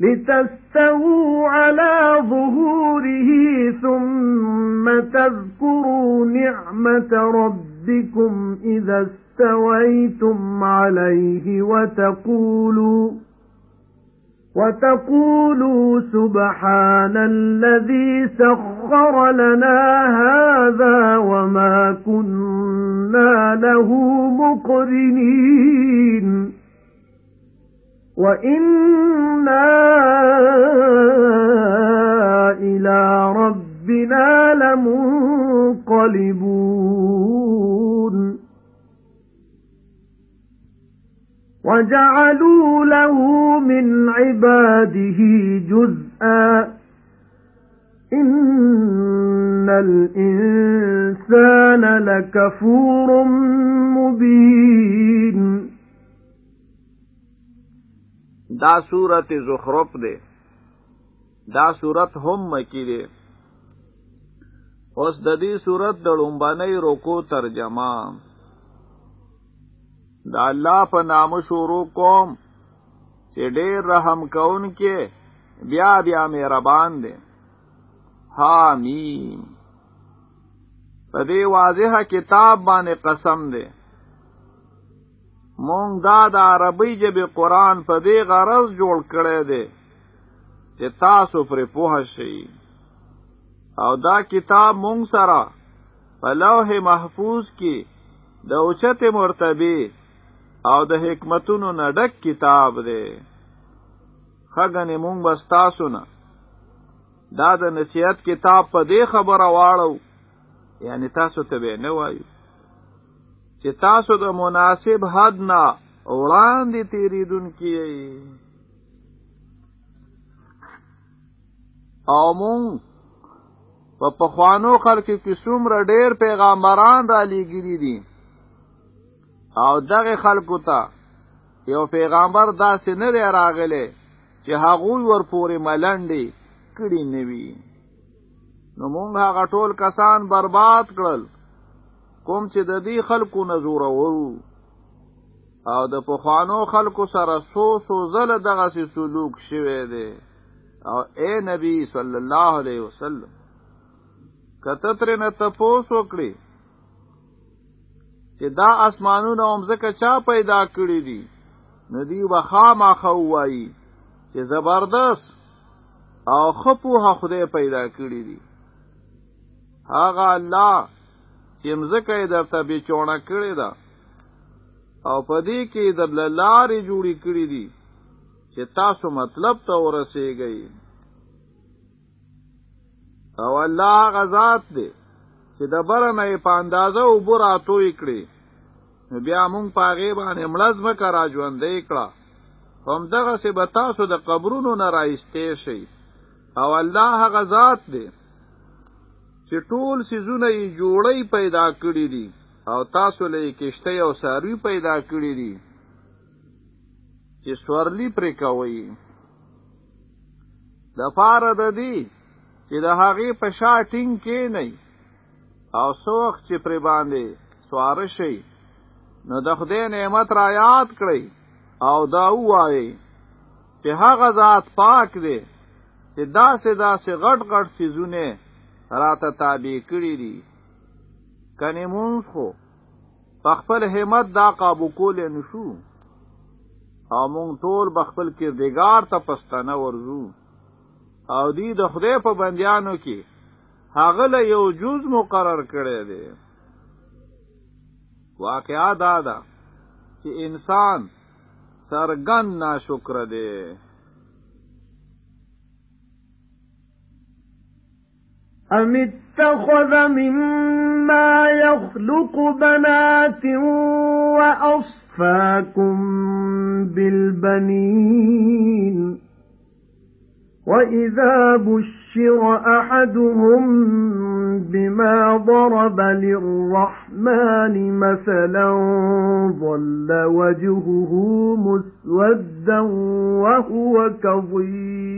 لِتَسْتَوُوا عَلَى ظُهُورِهِ ثُمَّ تَذْكُرُوا نِعْمَةَ رَبِّكُمْ إِذَا اسْتَوَيْتُمْ عَلَيْهِ وَتَقُولُوا وَتَقُولُوا سُبْحَانَ الَّذِي سَخَّرَ لَنَا هَذَا وَمَا كُنَّا لَهُ مُقْرِنِينَ وَإِنَّا إِلَى رَبِّنَا لَمُنقَلِبُونَ وَجَعَلُوا لَهُ مِنْ عِبَادِهِ جُزْءًا إِنَّ الْإِنسَانَ لَكَفُورٌ مُبِينٌ دا سورت زخرف ده دا سورت هم مکی ده اوس د دې سورت د لومبنۍ روکو ترجمه. دا الله په نام شروع کوم چې ډېر رحم کون کې بیا بیا مهربان دی. حامیم په دې واضحه کتاب باندې قسم دی مونږ دا د عربی ژبې قران په دې غرض جوړ کړی دی چې تاسو پر پوه شئ. او دا کتاب مونږ سره په لوح محفوظ کې د اوچته مرتبه او د حکمتونو نډک کتاب دی. خګنې مونږ بس تاسو نه. دا د نصیحت کتاب په دې خبره واړو. یعنی تاسو ته به نه وایو چې تاسو د مناسب حد نه وړاندې تیریدونکي او مونږ په پخوانو خلکو کې څومره ډېر پیغمبران را لېږلي دي. او دغه خلکو ته یو پیغمبر داسې نه دی راغلی چې هغوی ورپورې ملنډې کړي نه وي. نو مونږ هغه ټول کسان برباد کړل کوم چې د دې خلکو نزور وو. او د پخوانو خلکو سره سو سو زله دغه سلوک شوه دی. او اے نبی صلی الله علیه وسلم کته تر نه تاسو کړی چې دا اسمانونه اومزکه چا پیدا کړی دي ندی وخا ما خوای چې زبردست او خپو خدای پیدا کړی دي. هاغه الله چې مزکه درته به چونه کړی دا او پدې کې د بللارې جوړی کړی دي چې تاسو مطلب ته ورسېږئ او الله غزاد دی چې د برنه په اندازه او براتو کړی بیا مونږ پاغه باندې ملز مکه را ژوندې کړه. هم دغه سه به تاسو د قبرونو نه راایستې شي او الله غزاد دی چې ټول سيزونه یې جوړی پیدا کړی دي او تاسو له کشته او ساروی پیدا کړی دي چې سورلی پرې کوي د پاره د دې چې د هغې په شا ټینګ کې نه او سوخ چې پرې باندې سوار شي نو د خدای نعمت را یاد کړئ او دا وایي چې هغه ذات پاک دی چې داسې داسې غټ غټ سيزونه راته تابع کړی دي کني مونږ خو خپل همت دا قابو کول نشو او مونږ ټول بخپل کردګار ته پستانه ورزو او دی د خدای په بندیانو کې هغه له یو جز مقرر کړی دی. واقعا دا ده چې انسان سرګن ناشکر دی أَمِ اتَّخَذَ مِمَّا يَخْلُقُ بَنَاتٍ وَأَصْفَاكُم بِالْبَنِينَ وَإِذَا بُشِّرَ أَحَدُهُم بِمَا ضَرَبَ لِلرَّحْمَنِ مَثَلًا ظَلَّ وَجْهُهُ مُسْوَدًّا وَهُوَ كَظِيمٌ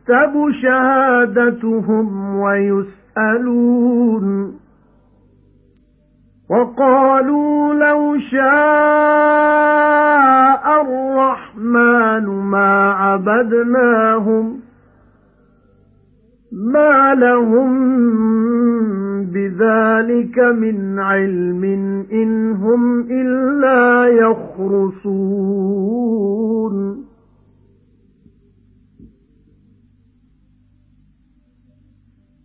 سَتُكْتَبُ شَهَادَتُهُمْ وَيُسْأَلُونَ. وَقَالُوا لَوْ شَاءَ الرَّحْمَنُ مَا عَبَدْنَاهُمْ مَا لَهُم بِذَلِكَ مِنْ عِلْمٍ إِنْ هُمْ إِلَّا يَخْرُصُونَ.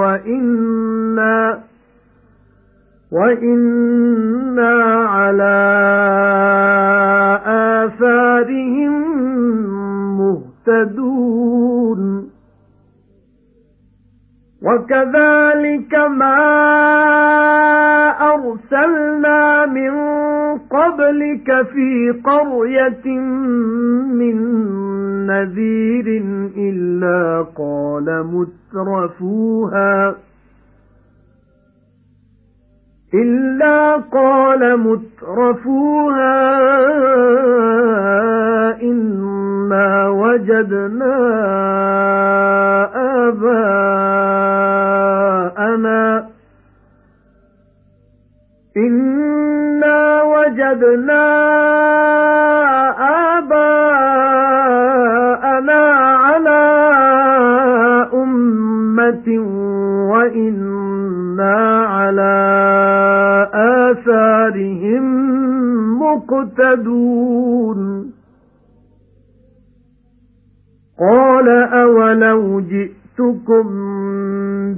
وَإِنَّا وَإِنَّا عَلَى آثَارِهِم مُهْتَدُونَ. وَكَذَلِكَ مَا أَرْسَلْنَا مِن قَبْلِكَ فِي قَرْيَةٍ مِّن نَّذِيرٍ إِلَّا قَالَ مُتْرَفُوهَا. إِلَّا قَالَ مُتْرَفُوهَا. إِنَّا وَجَدْنَا آبَاءَنَا. إِنَّا وَجَدْنَا وَإِنَّا عَلَى آثَارِهِم مُقْتَدُونَ قَالَ أَوَلَوْ جِئْتُكُم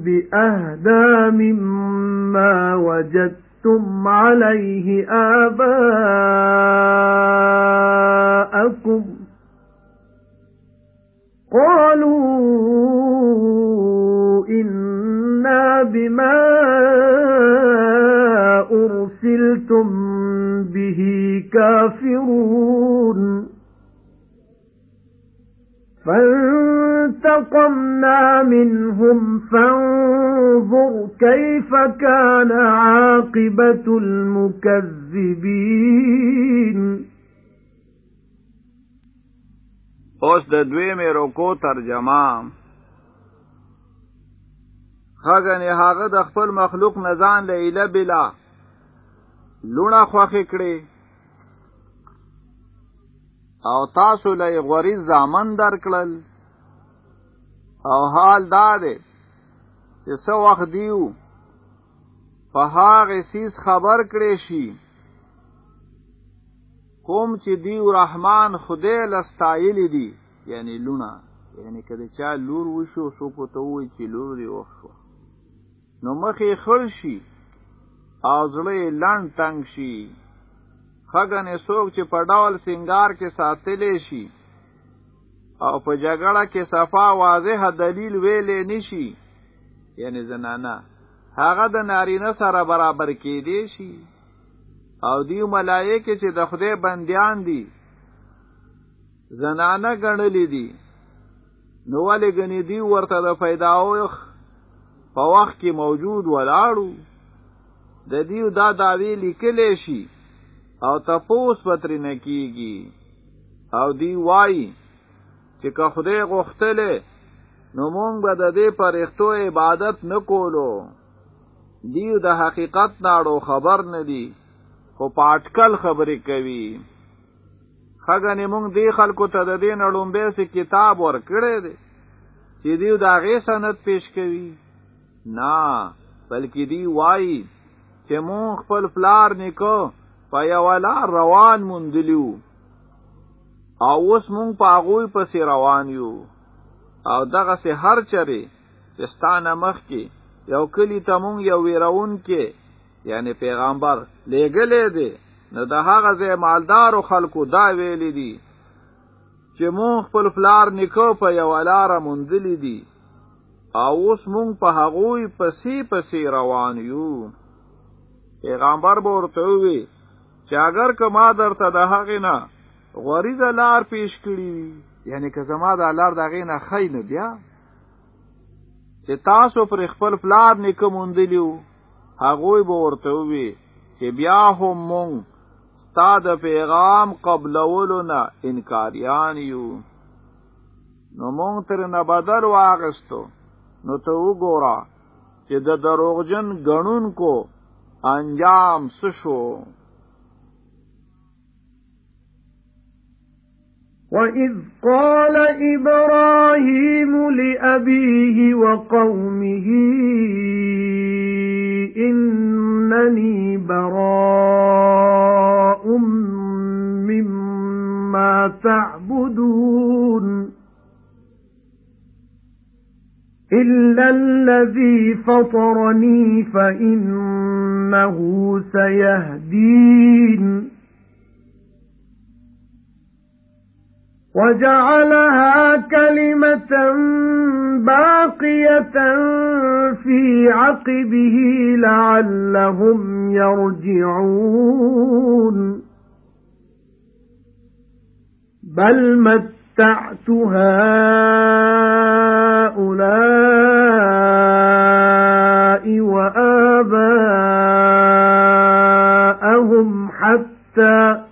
بِأَهْدَى مِمَّا وَجَدتُّمْ عَلَيْهِ آبَاءَكُمْ قَالُوا إِنَّا بِمَا أُرْسِلْتُمْ بِهِ كَافِرُونَ فَانتَقَمْنَا مِنْهُمْ فَانظُرْ كَيْفَ كَانَ عَاقِبَةُ الْمُكَذِّبِينَ اوس د دوی مې روکو ترجمه. هغه هغه د خپل مخلوق نزان له اله بلا لونه خوخه کړي او تاسو له غوړی زامن درکړل. او حال دا دی چې څو وخت دیو په هغه سیس خبر کړي شي کوم چې دیو رحمان خدای لستایلی دی یعنی لونه. یعنی کله چا لور وشو سو کو ته وای چې لور دی وښو نو مخې خل شي او زړه لاند تنگ شي. خګنې څوک چې په ډول سنگار کې ساتلې شي او په جګړه کې صفا واضح دلیل ویلې نشي یعنی زنانه هغه د نارینه سره برابر کې دی شي او دیو ملائکه چې د خدای بندیان دي زنانه ګڼلې دي. نو ولې غني دی ورته د پیداو په وخت کې موجود ولاړو؟ د دیو دا دعوی لیکلې شي او تپوس به ترې نه کیږي او دی وای چې که خدای غوښتلې نو مونږ به د دې پرښتو عبادت نه کولو دیو د حقیقت ناړو خبر نه دی خو پاټکل خبرې کوي. که ګنې مونږ دی خلکو ته د دې نړومبه سي کتاب ور کړی دی چې دیو دا غي سند پیش کوي. نه بلکې دی وای چې مونږ خپل پلار نیکه په یو لار روان مونډلیو او اوس مونږ په هغه پسې روان یو. او دغه سه هر چره چې ستانه مخ کې یو کلی ته مونږ یو ویرون کې یعنی پیغمبر لګلې دی نو د هغه ځای مالدار خلکو دا ویلې دي چې مونږ خپل پلار نیکه په یو لار مونږلې دي. او اوس مونږ په هغوی پسې پسې روان یو. پیغمبر به ورته وي چې اگر کما درته د هغې نه غوریزه لار پیش کړی یعنی که زما د لار دغې نه خی نه بیا چې تاسو پر خپل فلار نیکه موندلیو هغوی به ورته وي چې بیا هم مونږ ستا د پیغام قبلولو نه انکاریان یو. نو مونږ تر نه بدل واغستو. نو ته وګوره چې د دروغجن غنونکو انجام څه شو. وَإِذْ قَالَ إِبْرَاهِيمُ لِأَبِيهِ وَقَوْمِهِ إِنَّنِي بَرَاءٌ مِّمَّا تَعْبُدُونَ إِلَّا الَّذِي فَطَرَنِي فَإِنَّهُ سَيَهْدِينِ وَجَعَلَهَا كَلِمَةً بَاقِيَةً فِي عَقِبِهِ لَعَلَّهُمْ يَرْجِعُونَ. بَلْ مَتَّعْتُ هَؤُلَاءِ وَآبَاءَهُمْ حَتَّى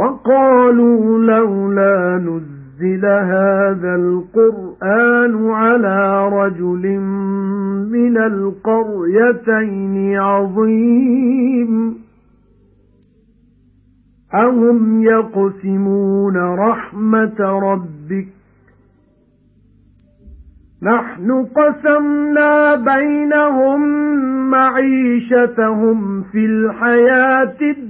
وَقَالُوا لَوْلَا نُزِّلَ هَذَا الْقُرْآنُ عَلَى رَجُلٍ مِنَ الْقَرْيَتَيْنِ عَظِيمٍ. أَهُمْ يَقْسِمُونَ رَحْمَةَ رَبِّكَ؟ نَحْنُ قَسَمْنَا بَيْنَهُم مَّعِيشَتَهُمْ فِي الْحَيَاةِ الدُّنْيَا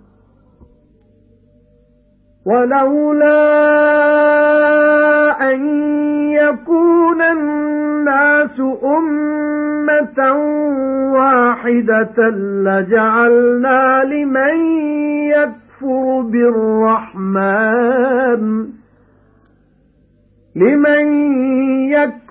وَلَوْلَا أَن يَكُونَ النَّاسُ أُمَّةً وَاحِدَةً لَّجَعَلْنَا لِمَن يَكْفُرُ بِالرَّحْمَنِ لِمَن يَكْفُرُ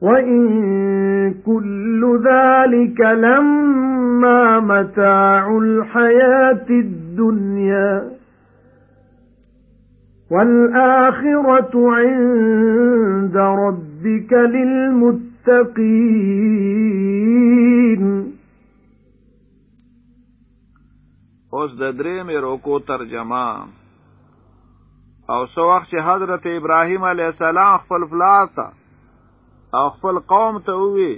وَإِن كُلُّ ذَلِكَ لَمَّا مَتَاعُ الْحَيَاةِ الدُّنْيَا وَالْآخِرَةُ عِندَ رَبِّكَ لِلْمُتَّقِينَ اوس د درېیمې رکوع ترجمه. او څه وخت حضرت ابراهیم علیه السلام خپل پلار ته او خپل قوم ته وی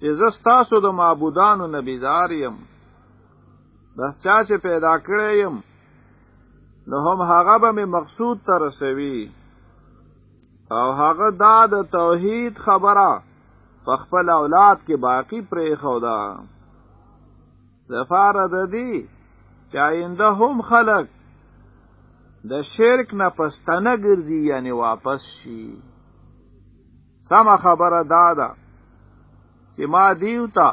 چې زستاسو د معبودانو نه بېزار یم. بس چا چې پیدا کړی یم نو هم هغه به می مقصود ته رسوي. او هغه دا د توحید خبره په خپل اولاد کې باقي پرېښوده د پاره د دې چې آینده هم خلق د شرک نه پستانه ګرځي یعنی واپس شي سم خبره دا ده چې ما دیو ته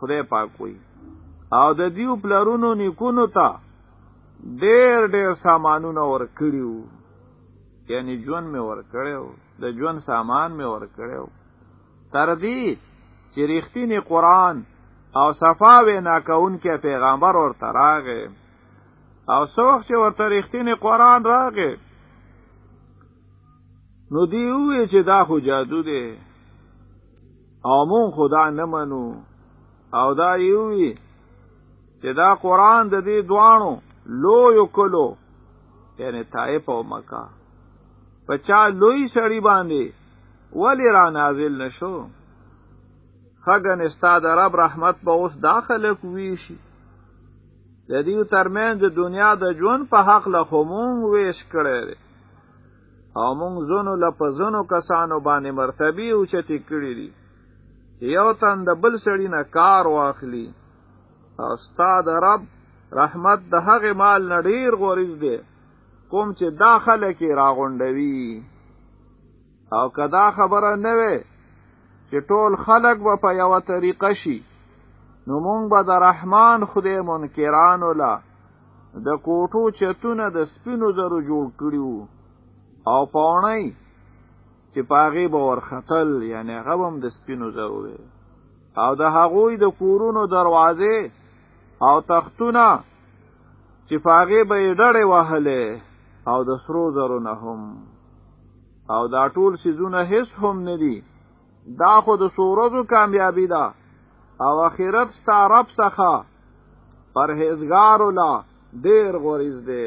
خدای پاک وي او د دیو پلرونو نیکونو ته ډېر ډېر سامانونه ور کړي وو یعنی ژوند می ور کړو د ژوند سامان می ور کړو تر دې چې ریښتینی قران او صفا وینا کوونکی پیغمبر ورته راغې او څوک چې ورته ریښتینی قران راغې نو دی وی چې دا خو جادو دی. او مونږ خو دا نه منو. او دا وایي چې دا قران د دې دوانو لو یو کلو یعنی طائف او مکه. پچا لوی سړی باندې ولی را نازل نشو خګن استاد رب رحمت به اوس داخله کوي شي د دې ترمن د دنیا د ژوند په حق له خمون ویش کړي او مونږ زونو لپزونو کسانو باندې مرتبه او چتی کړی دي یو تن د بل سړی نه کار واخلي. او استاد رب رحمت د هغه مال نډیر غوړیز دی. کوم چې داخله کې راغونډوي. او کدا خبره نه وي چې ټول خلق به په یو طریقه شي نو مونږ به د رحمان خدای منکرانو لا د کوټو چتونه د سپینو زرو جوړ کړیو او پاونی چې پاغي به ورختل یعنی غوم د سپینو زرو او د هغوی د کورونو دروازې او تختونه چې په هغې به ډډې وهلې او د سرو زرو نه هم. او دا ټول څیزونه هیڅ هم نه دي. دا خو د څو ورځو کامیابي ده. او اخرت ستا رب څخه پرهیزګارو له ډیر غوره دی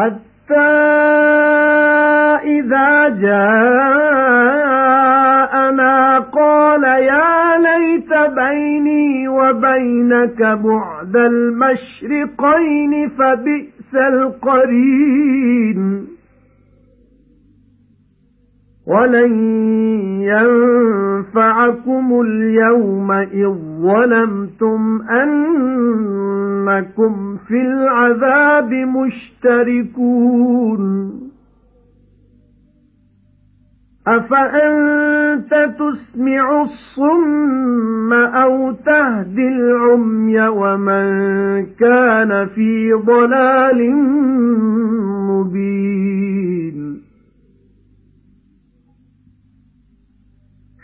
حَتَّى إِذَا جَاءَنَا قَالَ يَا لَيْتَ بَيْنِي وَبَيْنَكَ بُعْدَ الْمَشْرِقَيْنِ فَبِئْسَ الْقَرِينُ. وَلَن يَنفَعَكُمُ الْيَوْمَ إِذ ظَّلَمْتُمْ أَنَّكُمْ فِي الْعَذَابِ مُشْتَرِكُونَ. أَفَأَنْتَ تُسْمِعُ الصُّمَّ أَوْ تَهْدِي الْعُمْيَ وَمَنْ كَانَ فِي ضَلَالٍ مُبِينٍ؟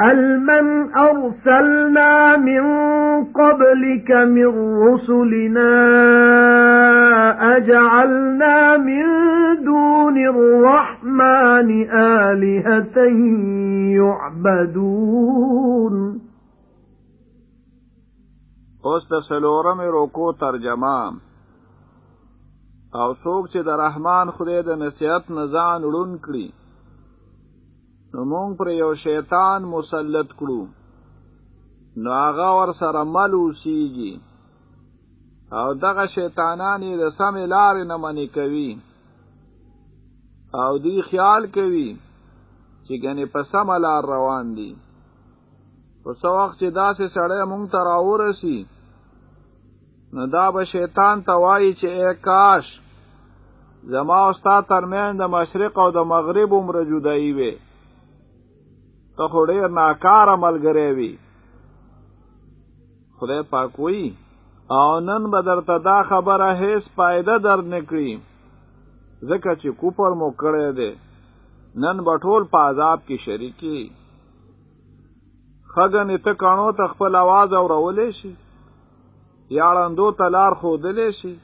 وَاسْأَلْ مَنْ أَرْسَلْنَا مِنْ قَبْلِكَ مِنْ رُسُلِنَا أَجَعَلْنَا مِنْ دُونِ الرَّحْمَنِ آلِهَةً يُعْبَدُونَ اوس د سلورم روکو ترجمه. او څوک چې د رحمان خدای د نصیحت کړي. نو مونږ پرې یو شیطان مسلط کړو. نو هغه ور سره مل اوسیږي او دغه شیطانان یې د سمې لارې نه منع کوي. او دی خیال کوي چې ګنې په سمه لار روان دي. په څو وخت چې داسې سړی مونږ ته راورسي نو دا به شیطان ته وایي چې ای کاش زما او ستا ترمن د مشرق او د مغرب هومره جدایي وي ته خو ډېر ناکاره ملګری وي خدای پاک وی او نن به درته دا خبره هیڅ فائدہ در نکړي ځکه چې کوپر مو کړی دی نن به ټول په عذاب کې شریکي خګن ته کانو ته خپل आवाज اورولې شي یاړندو تلار خودلې شي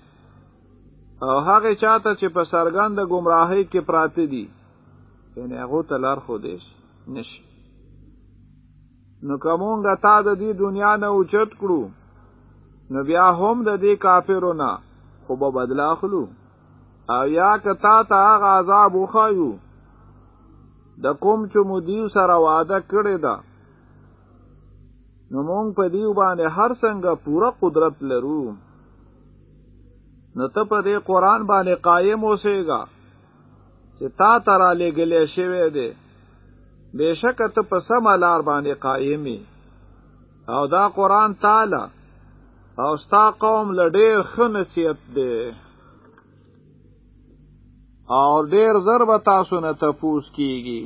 او هغه چاته چې په سرګند گمراهۍ کې پراته دي یعنی هغه تلار خودش نشي نو کومونګه تا د دې دنیا نه اوچت کړو نو بیا هم د دې کافرو نه خو به بدلا خلو او یا کتا ته هغه عذاب وخایو د کوم چې مو دیو سره وعده کړی ده. نو مونږ په دیو باندې هر څنګه پورا قدرت لرو. نو ته په دې قران باندې قائم اوسېګا چې تا ترا لګلې شوی دی بشک ته په سم لار باندې قائمي او دا قران تعالی او ستا قوم لډیر خنصیت دی. او ډیر ضرب تاسو نه تپوس کیږي.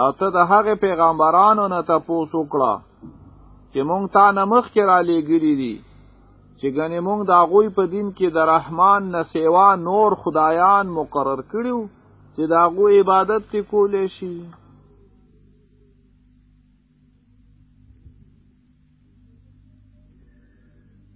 او ته د هغه پیغمبرانو نه تپوس وکړه چې مونږ تا نه مخ کې را لېګری دي چې ګنې مونږ د هغوی په دین کې د رحمان نه سیوا نور خدایان مقرر کړیو چې د هغوی عبادت کې کولې شي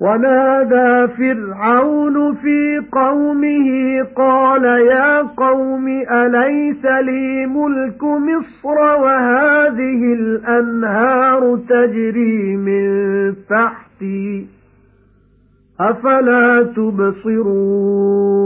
وَنَادَى فِرْعَوْنُ فِي قَوْمِهِ قَالَ يَا قَوْمِ أَلَيْسَ لِي مُلْكُ مِصْرَ وَهَذِهِ الْأَنْهَارُ تَجْرِي مِنْ تَحْتِي أَفَلَا تُبْصِرُونَ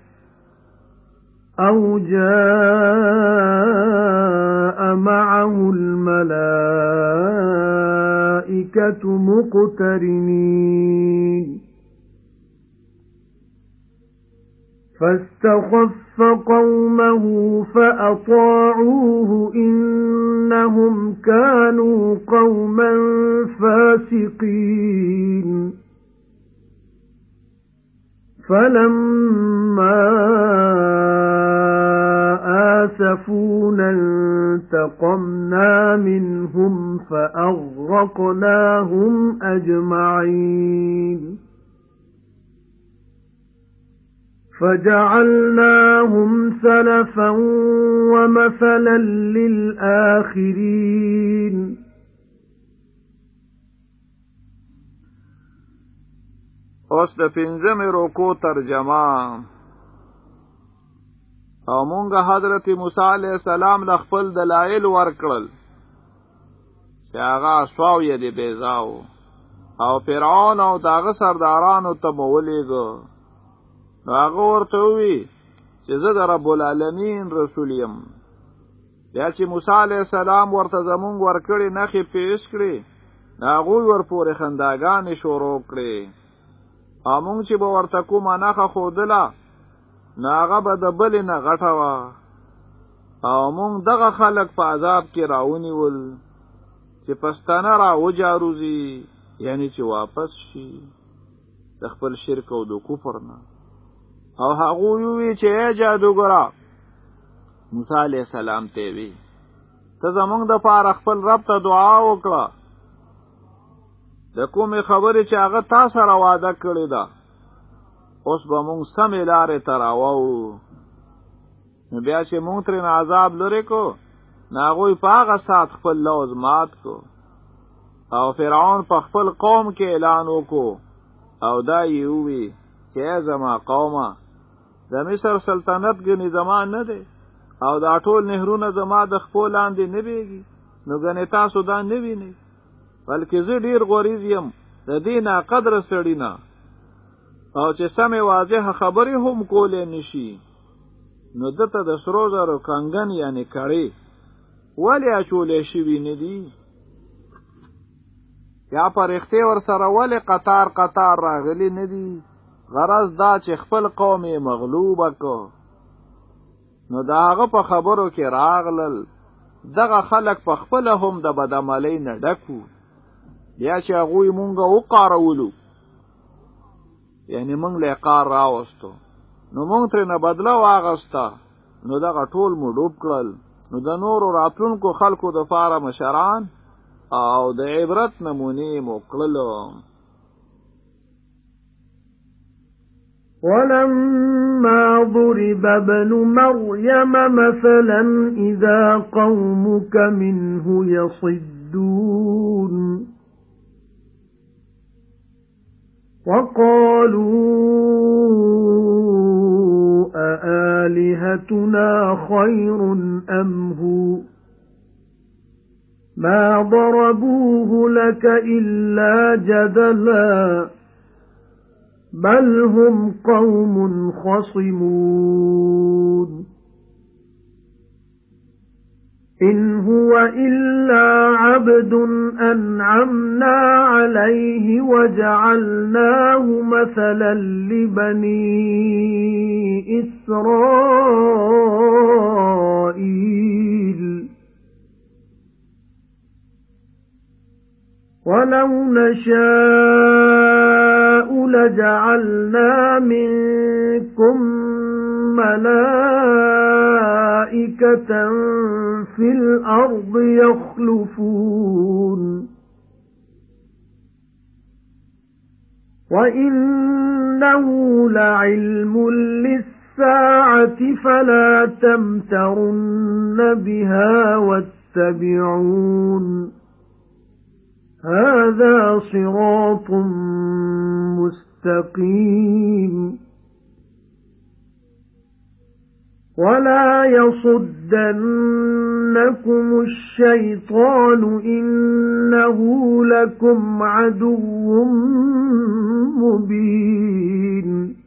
أَوْ جَاءَ مَعَهُ الْمَلَائِكَةُ مُقْتَرِنِينَ. فَاسْتَخَفَّ قَوْمَهُ فَأَطَاعُوهُ إِنَّهُمْ كَانُوا قَوْمًا فَاسِقِينَ. فَلَمَّا آسفونا انتقمنا منهم فأغرقناهم أجمعين. فَجَعَلْنَاهُمْ سَلَفًا وَمَثَلًا لِلْآخِرِينَ. اوس د پنځمې روکو ترجمه. او مونږه حضرت موسی علیہ السلام له خپل دلایل ورکړل. چې هغه سواو یې بیزاو. او فرعون او داغه سردارانو ته مولېګو هغه ورته وی چې زه د رب العالمین رسول یم. بیا چې موسی علی السلام ورته زمونږ ورکړي نخې پیش کړي هغه ورپورې خنداګانې شروع کړي امون چې به ورته کومه نخه خودله ناغه به د بلې نه غټه وه. او مونږ دغه خلک په عذاب کې راونیول چې پښتانه را وجاروزی یعنی چې واپس شي د خپل شرک او د کفر نه. او هغه وی چې جادوګرا موسی علی السلام ته وی ته زمونږ د پاره خپل رب ته دعا وکړه. د کومې خبرې چې هغه تا سره وعده کړې ده اوس به مونږ سمې لارې ته راوو نو بیا چې مونږ ترې عذاب لرې کو ناغوی په هغه سات خپل لوز مات کو او فرعون په خپل قوم کې اعلان وکړو. او دا یې وی چې زما قومه د مصر سلطنت ګنې زمان نه دی. او دا ټول نهرونه زما د خپل لاندې نه بیږي. نو ګنې تاسو دا نه ویني بلکې زه ډیر غوریز یم. د دې نه قدر سړی نه او چې سمې واضح خبرې هم کولې نشي نو دته د سرو زرو کنګن یعنی کړي ولی اچولې شوی نه دی یا پر اخته ور سره ولی قطار قطار راغلی نه دی غرض دا چې خپل قوم مغلوب کو نو داغه په خبرو کې راغلل دغه خلک په خپل هم د بدعملی نه ډکو بیا چې هغه مونږه وقارولو یعنی مونږ له قار راوستو. نو مونږ ترې نه بدلا واغستا نو دغه ټول مو ډوب کړل. نو د نورو راتلونکو خلکو د پاره مشران او د عبرت نمونې مو کړلو. ولما ضرب ابن مريم مثلا إذا قومك منه يصدون. وقالوا أآلهتنا خير أم هو ما ضربوه لك إلا جدلاً بَلْ هُمْ قَوْمٌ خَصِمُونَ إِنْ هُوَ إِلَّا عَبْدٌ أَنْعَمْنَا عَلَيْهِ وَجَعَلْنَاهُ مَثَلًا لِبَنِي إِسْرَائِيلَ. وَلَوْ نَشَاءُ لَجَعَلْنَا مِنكُم مَّلَائِكَةً فِي الْأَرْضِ يَخْلُفُونَ. وَإِنَّهُ لَعِلْمٌ لِّلسَّاعَةِ فَلَا تَمْتَرُنَّ بِهَا وَاتَّبِعُونِ. هَذَا صِرَاطٌ مُسْتَقِيمٌ. وَلَا يَصُدَّنَّكُمُ الشَّيْطَانُ إِنَّهُ لَكُمْ عَدُوٌّ مُبِينٌ